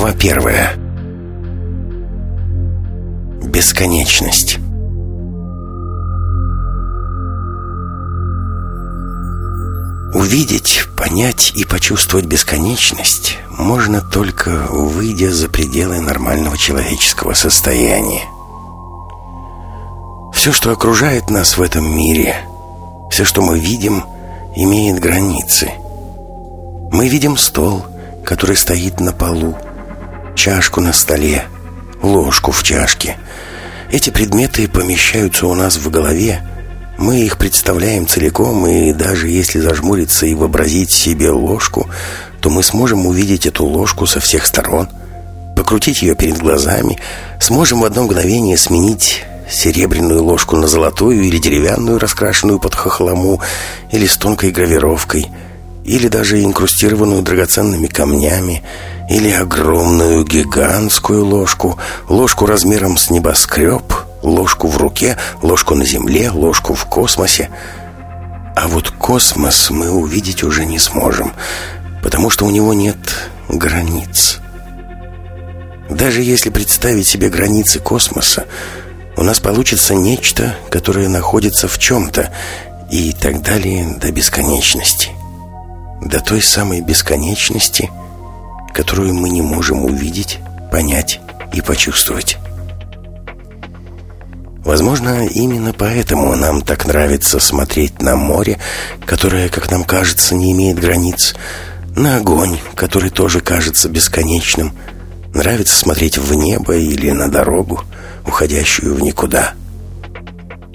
Глава первая. Бесконечность. Увидеть, понять и почувствовать бесконечность можно только выйдя за пределы нормального человеческого состояния. Все, что окружает нас в этом мире, все, что мы видим, имеет границы. Мы видим стол, который стоит на полу, чашку на столе, ложку в чашке. Эти предметы помещаются у нас в голове, мы их представляем целиком, и даже если зажмуриться и вообразить себе ложку, то мы сможем увидеть эту ложку со всех сторон, покрутить ее перед глазами, сможем в одно мгновение сменить серебряную ложку на золотую или деревянную, раскрашенную под хохлому, или с тонкой гравировкой, или даже инкрустированную драгоценными камнями, или огромную гигантскую ложку, ложку размером с небоскреб — Ложку в руке, ложку на земле, ложку в космосе. А вот космос мы увидеть уже не сможем, потому что у него нет границ. Даже если представить себе границы космоса, у нас получится нечто, которое находится в чем-то, и так далее до бесконечности. До той самой бесконечности, которую мы не можем увидеть, понять и почувствовать. Возможно, именно поэтому нам так нравится смотреть на море, которое, как нам кажется, не имеет границ, на огонь, который тоже кажется бесконечным. Нравится смотреть в небо или на дорогу, уходящую в никуда.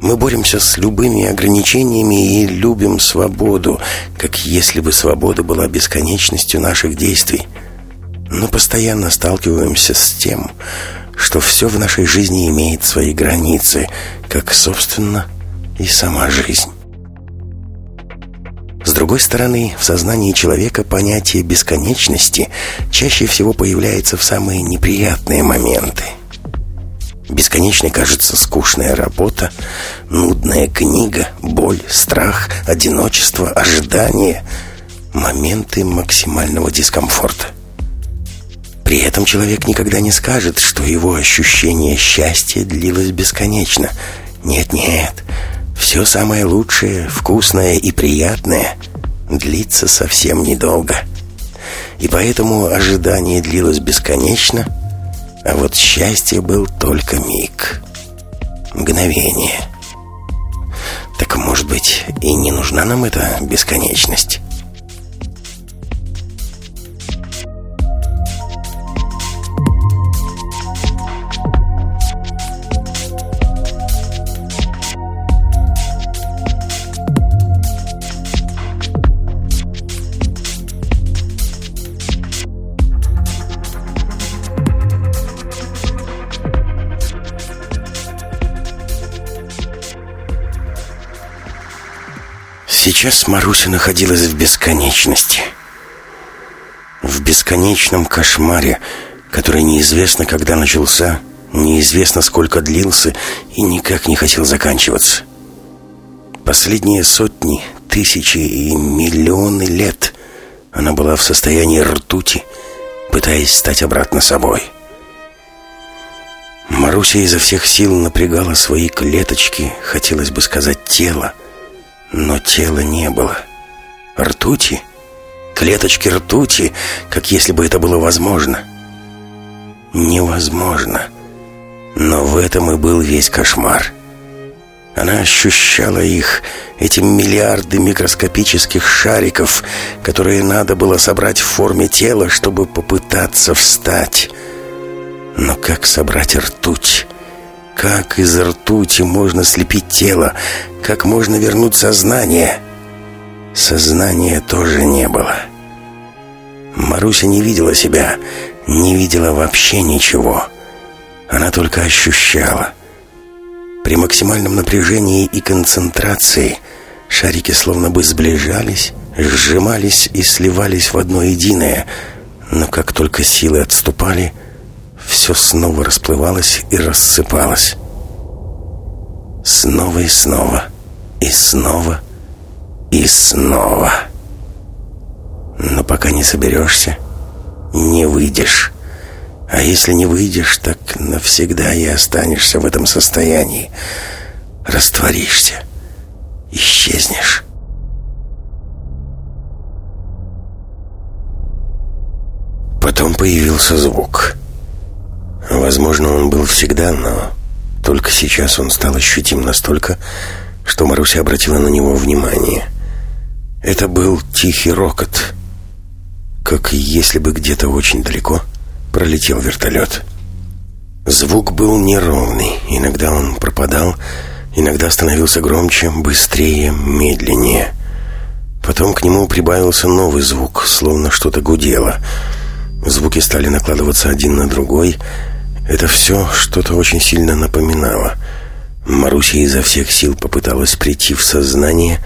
Мы боремся с любыми ограничениями и любим свободу, как если бы свобода была бесконечностью наших действий. Но постоянно сталкиваемся с тем, что все в нашей жизни имеет свои границы, как, собственно, и сама жизнь. С другой стороны, в сознании человека понятие бесконечности чаще всего появляется в самые неприятные моменты. Бесконечной кажется скучная работа, нудная книга, боль, страх, одиночество, ожидание, моменты максимального дискомфорта. При этом человек никогда не скажет, что его ощущение счастья длилось бесконечно. Нет-нет, все самое лучшее, вкусное и приятное длится совсем недолго. И поэтому ожидание длилось бесконечно, а вот счастье был только миг. Мгновение. Так, может быть, и не нужна нам эта бесконечность? Сейчас Маруся находилась в бесконечности. В бесконечном кошмаре, который неизвестно, когда начался, неизвестно, сколько длился и никак не хотел заканчиваться. Последние сотни, тысячи и миллионы лет она была в состоянии ртути, пытаясь стать обратно собой. Маруся изо всех сил напрягала свои клеточки, хотелось бы сказать тело, но тела не было. Ртути? Клеточки ртути, как если бы это было возможно. Невозможно. Но в этом и был весь кошмар. Она ощущала их, эти миллиарды микроскопических шариков, которые надо было собрать в форме тела, чтобы попытаться встать. Но как собрать ртуть? Как из ртути можно слепить тело? Как можно вернуть сознание? Сознания тоже не было. Маруся не видела себя, не видела вообще ничего. Она только ощущала. При максимальном напряжении и концентрации шарики словно бы сближались, сжимались и сливались в одно единое, но как только силы отступали – все снова расплывалось и рассыпалось. Снова и снова, и снова, и снова. Но пока не соберешься, не выйдешь. А если не выйдешь, так навсегда и останешься в этом состоянии. Растворишься. Исчезнешь. Потом появился звук. Возможно, он был всегда, но только сейчас он стал ощутим настолько, что Маруся обратила на него внимание. Это был тихий рокот, как если бы где-то очень далеко пролетел вертолет. Звук был неровный, иногда он пропадал, иногда становился громче, быстрее, медленнее. Потом к нему прибавился новый звук, словно что-то гудело. Звуки стали накладываться один на другой. Это все что-то очень сильно напоминало. Маруся изо всех сил попыталась прийти в сознание.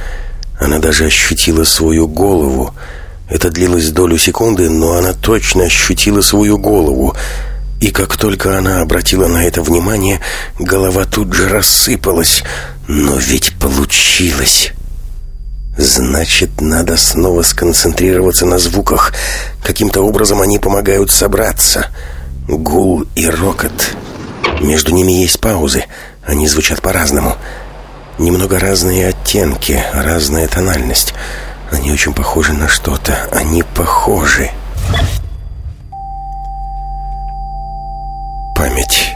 Она даже ощутила свою голову — это длилось долю секунды, но она точно ощутила свою голову. И как только она обратила на это внимание, голова тут же рассыпалась. Но ведь получилось. Значит, надо снова сконцентрироваться на звуках. Каким-то образом они помогают собраться. Гул и рокот. Между ними есть паузы. Они звучат по-разному. Немного разные оттенки, разная тональность. Они очень похожи на что-то. Они похожи. Память.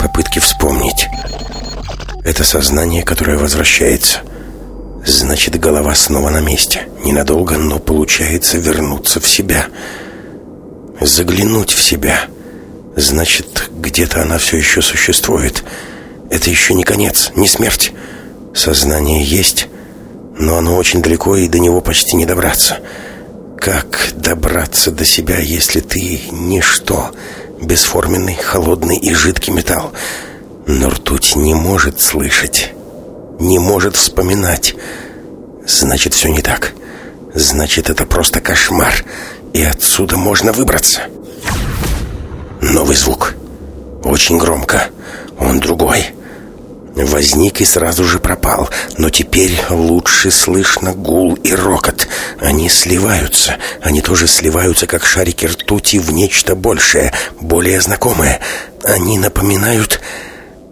Попытки вспомнить. Это сознание, которое возвращается. Значит, голова снова на месте. Ненадолго, но получается вернуться в себя. Заглянуть в себя. Значит, где-то она все еще существует. Это еще не конец, не смерть. Сознание есть, но оно очень далеко, и до него почти не добраться. Как добраться до себя, если ты ничто, бесформенный, холодный и жидкий металл? Но ртуть не может слышать, не может вспоминать. Значит, все не так. Значит, это просто кошмар, и отсюда можно выбраться. Новый звук. Очень громко. Он другой. Возник и сразу же пропал, но теперь лучше слышно гул и рокот. Они сливаются, они тоже сливаются, как шарики ртути, в нечто большее, более знакомое. Они напоминают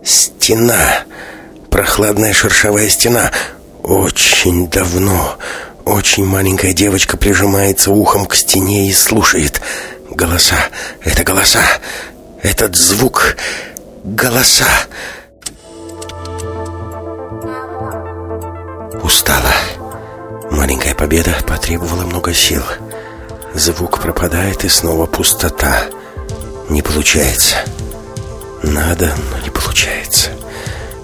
стена, прохладная шершавая стена. Очень давно, очень маленькая девочка прижимается ухом к стене и слушает. Голоса, это голоса, этот звук, голоса. Устала. Маленькая победа потребовала много сил. Звук пропадает, и снова пустота. Не получается. Надо, но не получается.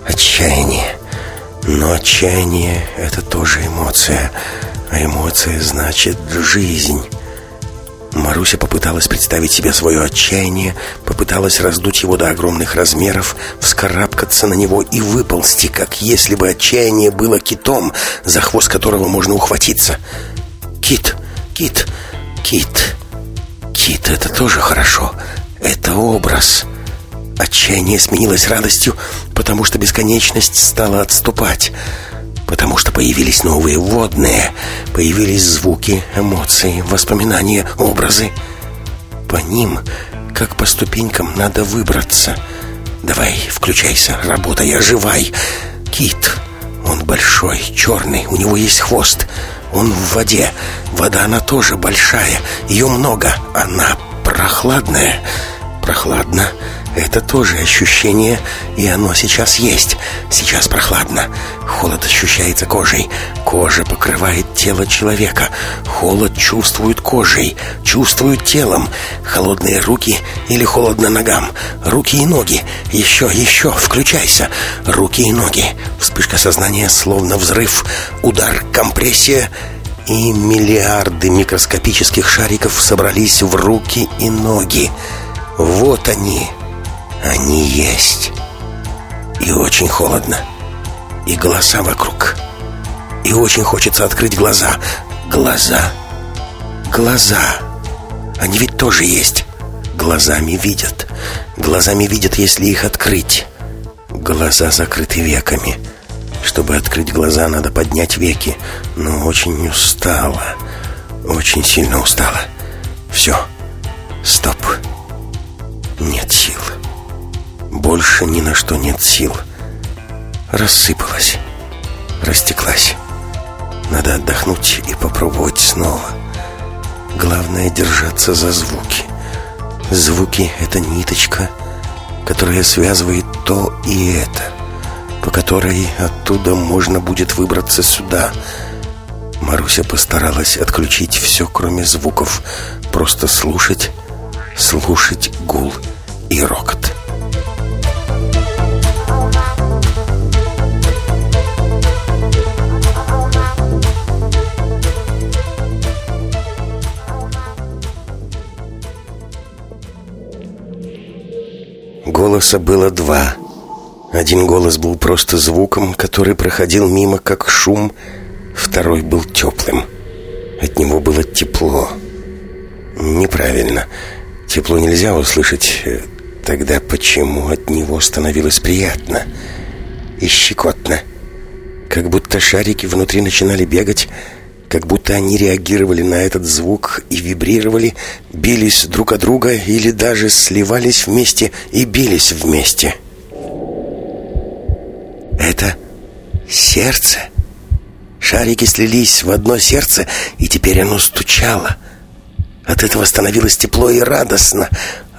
Отчаяние. Но отчаяние — это тоже эмоция. А эмоция значит жизнь. Маруся попыталась представить себе свое отчаяние, попыталась раздуть его до огромных размеров, вскарабкаться на него и выползти, как если бы отчаяние было китом, за хвост которого можно ухватиться. Кит, кит, кит. Кит — это тоже хорошо. Это образ. Отчаяние сменилось радостью, потому что бесконечность стала отступать потому что появились новые водные, появились звуки, эмоции, воспоминания, образы. По ним, как по ступенькам, надо выбраться. Давай, включайся, работай, оживай. Кит, он большой, черный, у него есть хвост. Он в воде. Вода, она тоже большая, ее много. Она прохладная. Прохладно. Это тоже ощущение, и оно сейчас есть. Сейчас прохладно. Холод ощущается кожей. Кожа покрывает тело человека. Холод чувствует кожей, чувствует телом. Холодные руки или холодно ногам. Руки и ноги. Еще, еще, включайся. Руки и ноги. Вспышка сознания, словно взрыв. Удар, компрессия и миллиарды микроскопических шариков собрались в руки и ноги. Вот они, они есть. И очень холодно. И голоса вокруг. И очень хочется открыть глаза. Глаза. Глаза. Они ведь тоже есть. Глазами видят. Глазами видят, если их открыть. Глаза закрыты веками. Чтобы открыть глаза, надо поднять веки. Но очень устала. Очень сильно устала. Все. Стоп. Нет сил. Больше ни на что нет сил. Рассыпалась. Растеклась. Надо отдохнуть и попробовать снова. Главное держаться за звуки. Звуки — это ниточка, которая связывает то и это, по которой оттуда можно будет выбраться сюда. Маруся постаралась отключить все, кроме звуков, просто слушать, слушать гул и рокот. Голоса было два. Один голос был просто звуком, который проходил мимо, как шум. Второй был теплым. От него было тепло. Неправильно. Тепло нельзя услышать. Тогда почему от него становилось приятно и щекотно? Как будто шарики внутри начинали бегать, как будто они реагировали на этот звук и вибрировали, бились друг о друга или даже сливались вместе и бились вместе. Это сердце. Шарики слились в одно сердце, и теперь оно стучало. От этого становилось тепло и радостно.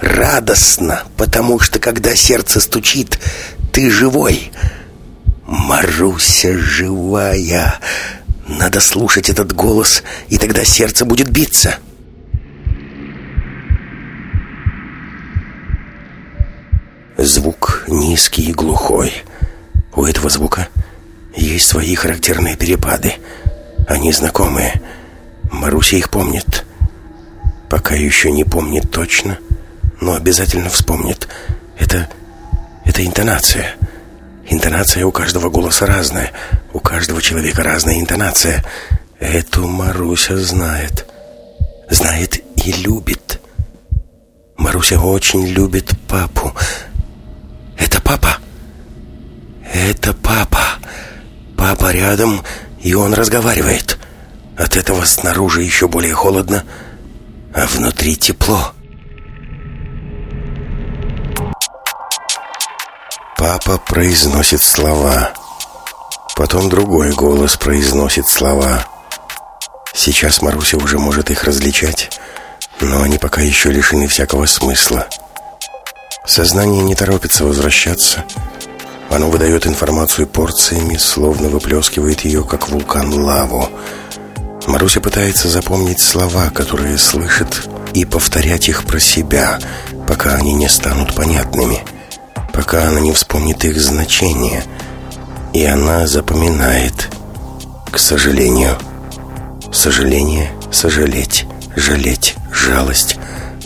Радостно, потому что когда сердце стучит, ты живой. Маруся живая. Надо слушать этот голос, и тогда сердце будет биться. Звук низкий и глухой. У этого звука есть свои характерные перепады. Они знакомые. Маруся их помнит. Пока еще не помнит точно, но обязательно вспомнит. Это... это интонация. Интонация у каждого голоса разная. У каждого человека разная интонация. Эту Маруся знает. Знает и любит. Маруся очень любит папу. Это папа? Это папа. Папа рядом, и он разговаривает. От этого снаружи еще более холодно, а внутри тепло. Папа произносит слова. Потом другой голос произносит слова. Сейчас Маруся уже может их различать, но они пока еще лишены всякого смысла. Сознание не торопится возвращаться. Оно выдает информацию порциями, словно выплескивает ее, как вулкан лаву. Маруся пытается запомнить слова, которые слышит, и повторять их про себя, пока они не станут понятными пока она не вспомнит их значение. И она запоминает. К сожалению. Сожаление, сожалеть, жалеть, жалость.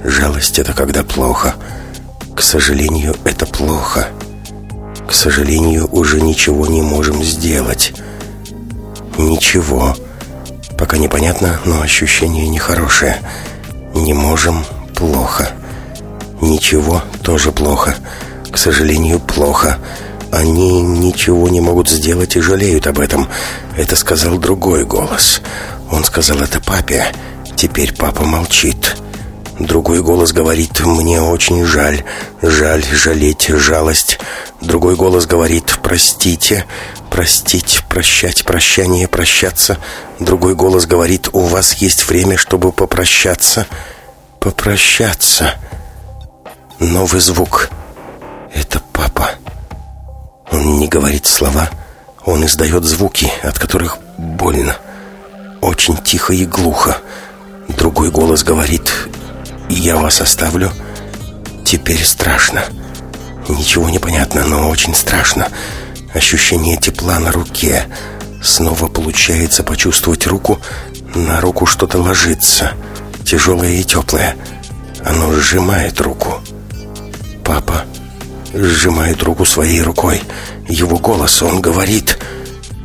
Жалость — это когда плохо. К сожалению, это плохо. К сожалению, уже ничего не можем сделать. Ничего. Пока непонятно, но ощущение нехорошее. Не можем — плохо. Ничего — тоже плохо. Плохо к сожалению, плохо. Они ничего не могут сделать и жалеют об этом. Это сказал другой голос. Он сказал это папе. Теперь папа молчит. Другой голос говорит «Мне очень жаль, жаль, жалеть, жалость». Другой голос говорит «Простите, простить, прощать, прощание, прощаться». Другой голос говорит «У вас есть время, чтобы попрощаться». Попрощаться. Новый звук – это папа. Он не говорит слова, он издает звуки, от которых больно. Очень тихо и глухо. Другой голос говорит «Я вас оставлю». Теперь страшно. Ничего не понятно, но очень страшно. Ощущение тепла на руке. Снова получается почувствовать руку. На руку что-то ложится. Тяжелое и теплое. Оно сжимает руку. Папа сжимает руку своей рукой. Его голос, он говорит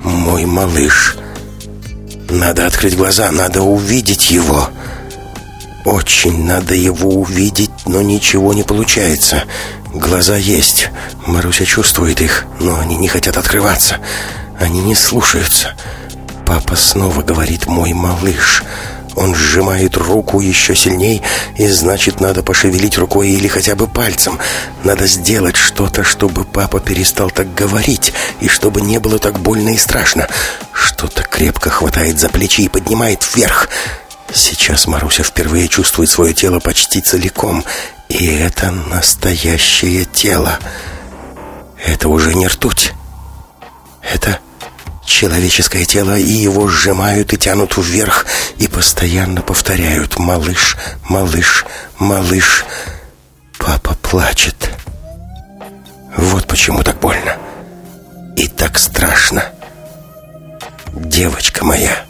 «Мой малыш». Надо открыть глаза, надо увидеть его. Очень надо его увидеть, но ничего не получается. Глаза есть. Маруся чувствует их, но они не хотят открываться. Они не слушаются. Папа снова говорит «мой малыш». Он сжимает руку еще сильней, и значит, надо пошевелить рукой или хотя бы пальцем. Надо сделать что-то, чтобы папа перестал так говорить, и чтобы не было так больно и страшно. Что-то крепко хватает за плечи и поднимает вверх. Сейчас Маруся впервые чувствует свое тело почти целиком, и это настоящее тело. Это уже не ртуть. Это человеческое тело, и его сжимают и тянут вверх, и постоянно повторяют «Малыш, малыш, малыш». Папа плачет. Вот почему так больно. И так страшно. Девочка моя,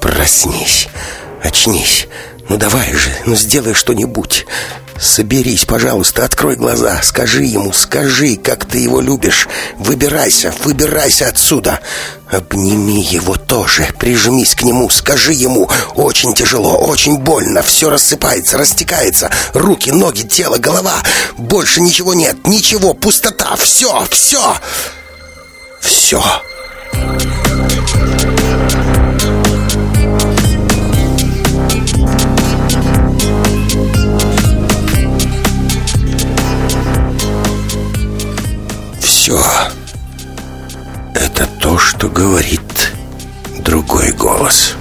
проснись, очнись. Ну давай же, ну сделай что-нибудь. Соберись, пожалуйста, открой глаза. Скажи ему, скажи, как ты его любишь. Выбирайся, выбирайся отсюда. Обними его тоже, прижмись к нему, скажи ему. Очень тяжело, очень больно, все рассыпается, растекается. Руки, ноги, тело, голова. Больше ничего нет, ничего, пустота, все, все. Все. все. что говорит другой голос.